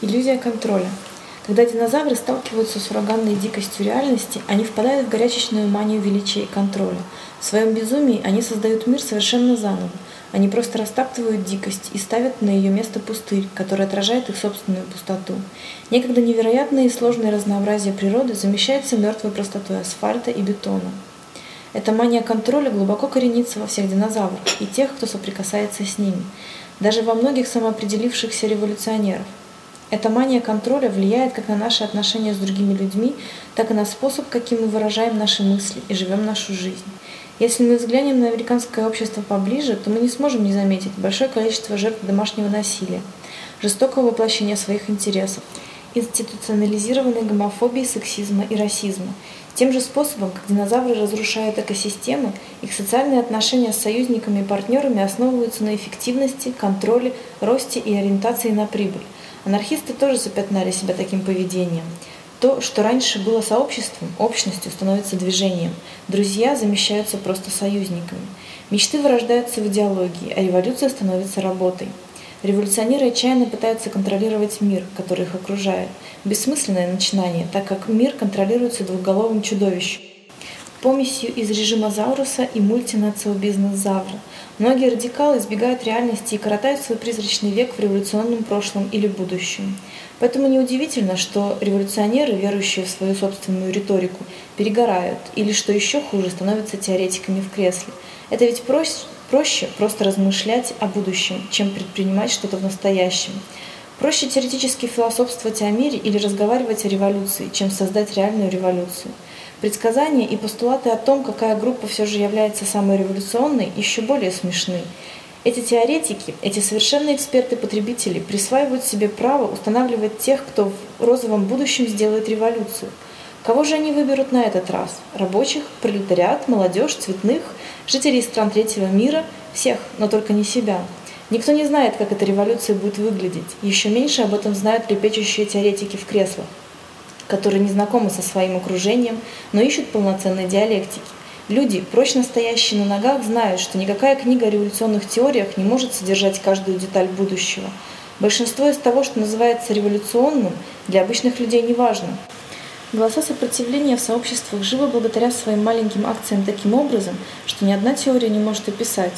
Иллюзия контроля. Когда динозавры сталкиваются с ураганной дикостью реальности, они впадают в горячечную манию величия и контроля. В своем безумии они создают мир совершенно заново. Они просто растаптывают дикость и ставят на ее место пустырь, который отражает их собственную пустоту. Некогда невероятное и сложное разнообразие природы замещается мертвой простотой асфальта и бетона. Эта мания контроля глубоко коренится во всех динозаврах и тех, кто соприкасается с ними, даже во многих самоопределившихся революционеров. Эта мания контроля влияет как на наши отношения с другими людьми, так и на способ, каким мы выражаем наши мысли и живем нашу жизнь. Если мы взглянем на американское общество поближе, то мы не сможем не заметить большое количество жертв домашнего насилия, жестокого воплощения своих интересов, институционализированной гомофобии, сексизма и расизма. Тем же способом, как динозавры разрушают экосистемы, их социальные отношения с союзниками и партнерами основываются на эффективности, контроле, росте и ориентации на прибыль. Анархисты тоже запятнали себя таким поведением. То, что раньше было сообществом, общностью, становится движением. Друзья замещаются просто союзниками. Мечты вырождаются в идеологии, а революция становится работой. Революционеры отчаянно пытаются контролировать мир, который их окружает. Бессмысленное начинание, так как мир контролируется двухголовым чудовищем помесью из режима Зауруса и мультинациобизнес-завра. Многие радикалы избегают реальности и коротают свой призрачный век в революционном прошлом или будущем. Поэтому неудивительно, что революционеры, верующие в свою собственную риторику, перегорают или, что еще хуже, становятся теоретиками в кресле. Это ведь проще, проще просто размышлять о будущем, чем предпринимать что-то в настоящем. Проще теоретически философствовать о мире или разговаривать о революции, чем создать реальную революцию. Предсказания и постулаты о том, какая группа все же является самой революционной, еще более смешны. Эти теоретики, эти совершенные эксперты-потребители присваивают себе право устанавливать тех, кто в розовом будущем сделает революцию. Кого же они выберут на этот раз? Рабочих, пролетариат, молодежь, цветных, жителей стран третьего мира? Всех, но только не себя. Никто не знает, как эта революция будет выглядеть. Еще меньше об этом знают лепечущие теоретики в креслах которые не знакомы со своим окружением, но ищут полноценной диалектики. Люди, прочно стоящие на ногах, знают, что никакая книга о революционных теориях не может содержать каждую деталь будущего. Большинство из того, что называется революционным, для обычных людей не важно. Голоса сопротивления в сообществах живы благодаря своим маленьким акциям таким образом, что ни одна теория не может описать.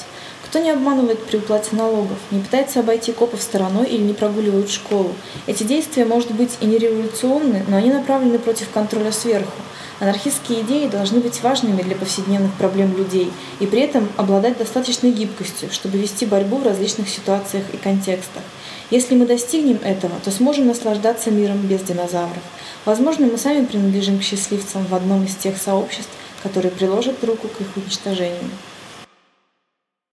Кто не обманывает при уплате налогов, не пытается обойти копов стороной или не прогуливает школу. Эти действия, может быть, и не революционны, но они направлены против контроля сверху. Анархистские идеи должны быть важными для повседневных проблем людей и при этом обладать достаточной гибкостью, чтобы вести борьбу в различных ситуациях и контекстах. Если мы достигнем этого, то сможем наслаждаться миром без динозавров. Возможно, мы сами принадлежим к счастливцам в одном из тех сообществ, которые приложат руку к их уничтожению.